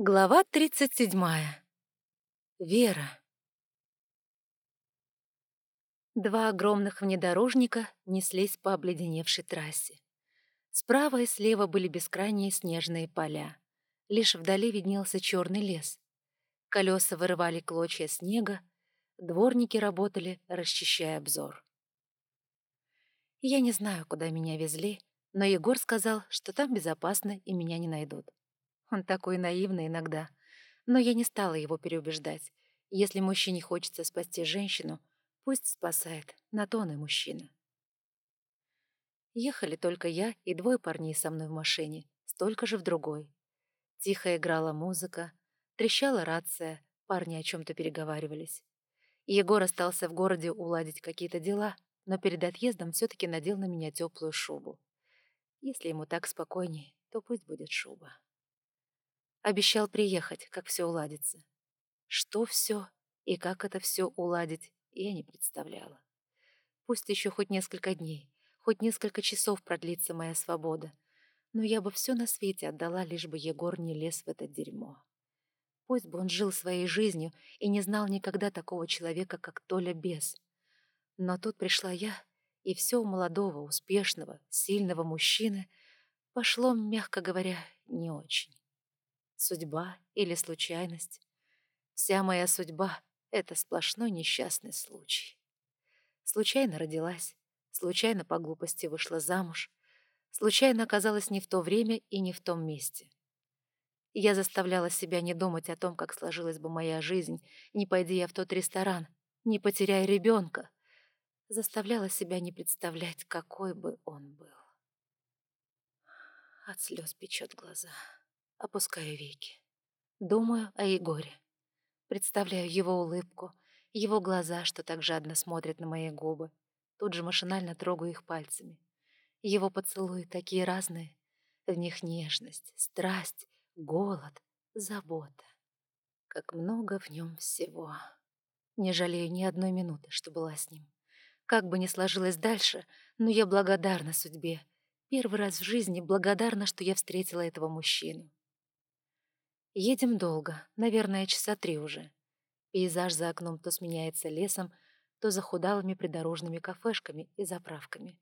Глава 37. Вера. Два огромных внедорожника неслись по обледеневшей трассе. Справа и слева были бескрайние снежные поля. Лишь вдали виднелся черный лес. Колеса вырывали клочья снега, дворники работали, расчищая обзор. Я не знаю, куда меня везли, но Егор сказал, что там безопасно и меня не найдут. Он такой наивный иногда. Но я не стала его переубеждать. Если мужчине хочется спасти женщину, пусть спасает. На то он и мужчина. Ехали только я и двое парней со мной в машине, столько же в другой. Тихо играла музыка, трещала рация, парни о чем-то переговаривались. Егор остался в городе уладить какие-то дела, но перед отъездом все-таки надел на меня теплую шубу. Если ему так спокойнее, то пусть будет шуба. Обещал приехать, как все уладится. Что все и как это все уладить, я не представляла. Пусть еще хоть несколько дней, хоть несколько часов продлится моя свобода, но я бы все на свете отдала, лишь бы Егор не лез в это дерьмо. Пусть бы он жил своей жизнью и не знал никогда такого человека, как Толя Бес. Но тут пришла я, и все у молодого, успешного, сильного мужчины пошло, мягко говоря, не очень. Судьба или случайность? Вся моя судьба — это сплошной несчастный случай. Случайно родилась, случайно по глупости вышла замуж, случайно оказалась не в то время и не в том месте. Я заставляла себя не думать о том, как сложилась бы моя жизнь, не пойди я в тот ресторан, не потеряя ребенка. Заставляла себя не представлять, какой бы он был. От слез печет глаза. Опускаю веки. Думаю о Егоре. Представляю его улыбку, его глаза, что так жадно смотрят на мои губы. Тут же машинально трогаю их пальцами. Его поцелуи такие разные. В них нежность, страсть, голод, забота. Как много в нем всего. Не жалею ни одной минуты, что была с ним. Как бы ни сложилось дальше, но я благодарна судьбе. Первый раз в жизни благодарна, что я встретила этого мужчину. Едем долго, наверное, часа три уже. Пейзаж за окном то сменяется лесом, то захудалыми придорожными кафешками и заправками.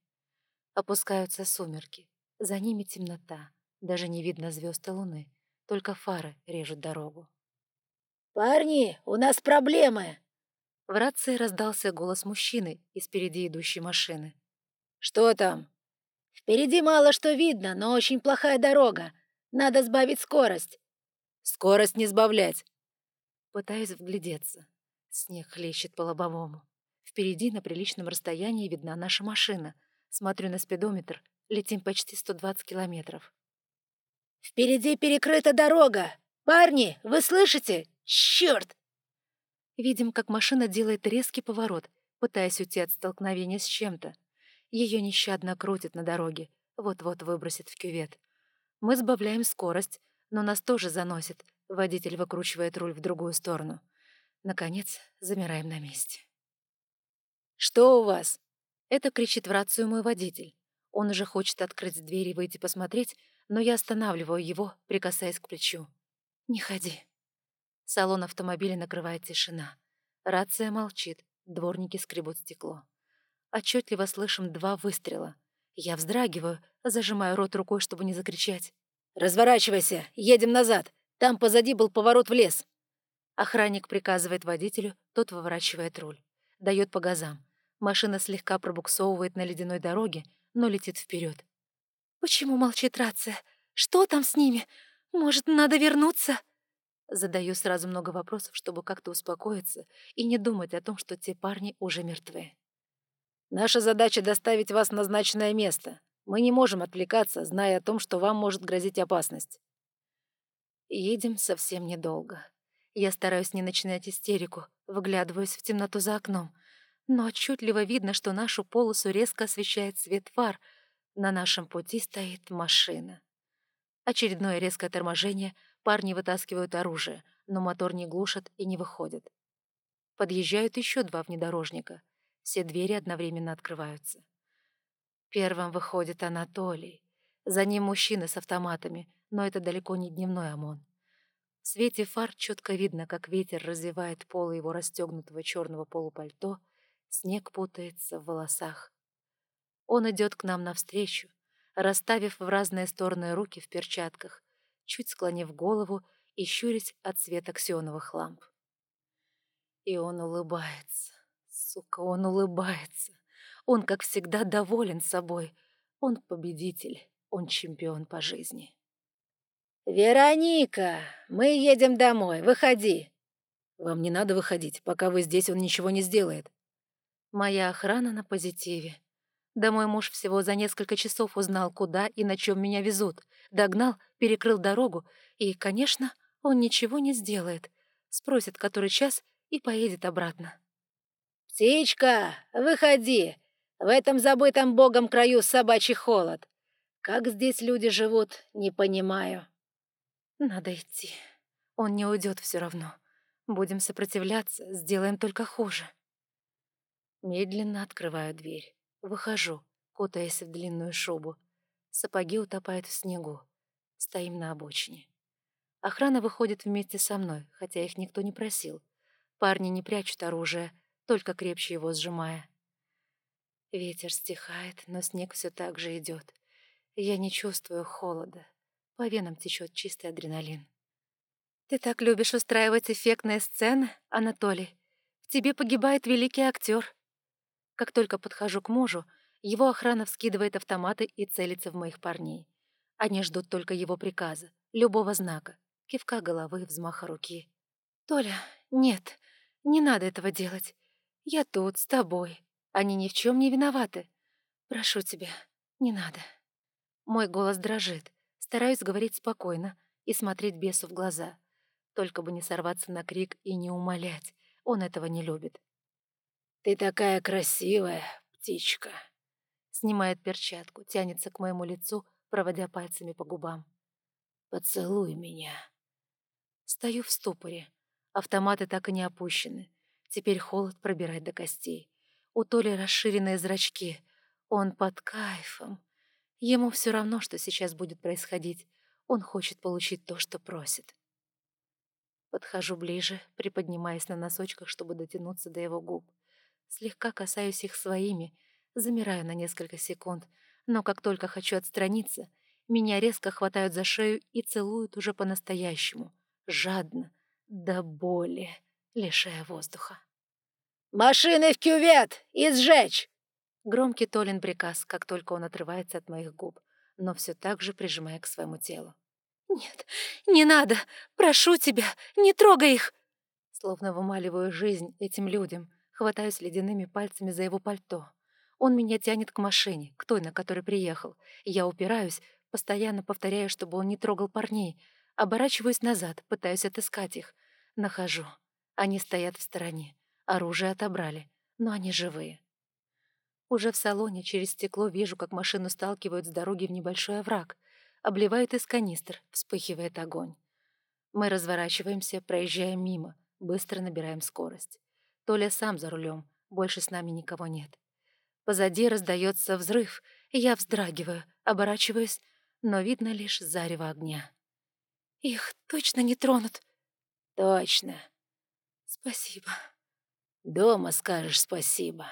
Опускаются сумерки, за ними темнота, даже не видно звезд и луны, только фары режут дорогу. «Парни, у нас проблемы!» В рации раздался голос мужчины из впереди идущей машины. «Что там?» «Впереди мало что видно, но очень плохая дорога. Надо сбавить скорость. Скорость не сбавлять!» Пытаюсь вглядеться. Снег хлещет по лобовому. Впереди на приличном расстоянии видна наша машина. Смотрю на спидометр. Летим почти 120 километров. «Впереди перекрыта дорога! Парни, вы слышите? Черт!» Видим, как машина делает резкий поворот, пытаясь уйти от столкновения с чем-то. Ее нещадно крутит на дороге, вот-вот выбросит в кювет. Мы сбавляем скорость, но нас тоже заносит. Водитель выкручивает руль в другую сторону. Наконец, замираем на месте. «Что у вас?» Это кричит в рацию мой водитель. Он уже хочет открыть дверь и выйти посмотреть, но я останавливаю его, прикасаясь к плечу. «Не ходи». Салон автомобиля накрывает тишина. Рация молчит, дворники скребут стекло. Отчетливо слышим два выстрела. Я вздрагиваю, зажимаю рот рукой, чтобы не закричать. «Разворачивайся, едем назад. Там позади был поворот в лес». Охранник приказывает водителю, тот выворачивает руль. Дает по газам. Машина слегка пробуксовывает на ледяной дороге, но летит вперед. «Почему молчит рация? Что там с ними? Может, надо вернуться?» Задаю сразу много вопросов, чтобы как-то успокоиться и не думать о том, что те парни уже мертвы. «Наша задача — доставить вас в назначенное место. Мы не можем отвлекаться, зная о том, что вам может грозить опасность. Едем совсем недолго. Я стараюсь не начинать истерику, выглядываюсь в темноту за окном. Но отчетливо видно, что нашу полосу резко освещает свет фар. На нашем пути стоит машина. Очередное резкое торможение, парни вытаскивают оружие, но мотор не глушат и не выходят. Подъезжают еще два внедорожника. Все двери одновременно открываются. Первым выходит Анатолий. За ним мужчины с автоматами, но это далеко не дневной ОМОН. В свете фар четко видно, как ветер развивает полы его расстегнутого черного полупальто, снег путается в волосах. Он идет к нам навстречу, расставив в разные стороны руки в перчатках, чуть склонив голову и щурясь от света ксеновых ламп. И он улыбается. Сука, он улыбается. Он, как всегда, доволен собой. Он победитель, он чемпион по жизни. «Вероника, мы едем домой, выходи!» «Вам не надо выходить, пока вы здесь, он ничего не сделает». Моя охрана на позитиве. Да мой муж всего за несколько часов узнал, куда и на чем меня везут. Догнал, перекрыл дорогу, и, конечно, он ничего не сделает. Спросит, который час, и поедет обратно. «Птичка, выходи! В этом забытом богом краю собачий холод. Как здесь люди живут, не понимаю». «Надо идти. Он не уйдет все равно. Будем сопротивляться, сделаем только хуже». Медленно открываю дверь. Выхожу, кутаясь в длинную шубу. Сапоги утопают в снегу. Стоим на обочине. Охрана выходит вместе со мной, хотя их никто не просил. Парни не прячут оружие, только крепче его сжимая. Ветер стихает, но снег все так же идет. Я не чувствую холода. По венам течет чистый адреналин. «Ты так любишь устраивать эффектные сцены, Анатолий. В тебе погибает великий актер. Как только подхожу к мужу, его охрана вскидывает автоматы и целится в моих парней. Они ждут только его приказа, любого знака, кивка головы, взмаха руки. «Толя, нет, не надо этого делать. Я тут, с тобой. Они ни в чем не виноваты. Прошу тебя, не надо». Мой голос дрожит. Стараюсь говорить спокойно и смотреть бесу в глаза. Только бы не сорваться на крик и не умолять. Он этого не любит. «Ты такая красивая, птичка!» Снимает перчатку, тянется к моему лицу, проводя пальцами по губам. «Поцелуй меня!» Стою в ступоре. Автоматы так и не опущены. Теперь холод пробирает до костей. У Толи расширенные зрачки. Он под кайфом. Ему все равно, что сейчас будет происходить. Он хочет получить то, что просит. Подхожу ближе, приподнимаясь на носочках, чтобы дотянуться до его губ. Слегка касаюсь их своими, замираю на несколько секунд, но как только хочу отстраниться, меня резко хватают за шею и целуют уже по-настоящему, жадно, до боли, лишая воздуха. «Машины в кювет! И сжечь!» Громкий Толин приказ, как только он отрывается от моих губ, но все так же прижимая к своему телу. «Нет, не надо! Прошу тебя, не трогай их!» Словно вымаливаю жизнь этим людям, Хватаюсь ледяными пальцами за его пальто. Он меня тянет к машине, к той, на которой приехал. Я упираюсь, постоянно повторяю, чтобы он не трогал парней. Оборачиваюсь назад, пытаюсь отыскать их. Нахожу. Они стоят в стороне. Оружие отобрали, но они живые. Уже в салоне через стекло вижу, как машину сталкивают с дороги в небольшой овраг. Обливают из канистр, вспыхивает огонь. Мы разворачиваемся, проезжаем мимо, быстро набираем скорость. Толя сам за рулем, больше с нами никого нет. Позади раздается взрыв, я вздрагиваю, оборачиваюсь, но видно лишь зарево огня. Их точно не тронут? Точно. Спасибо. Дома скажешь спасибо.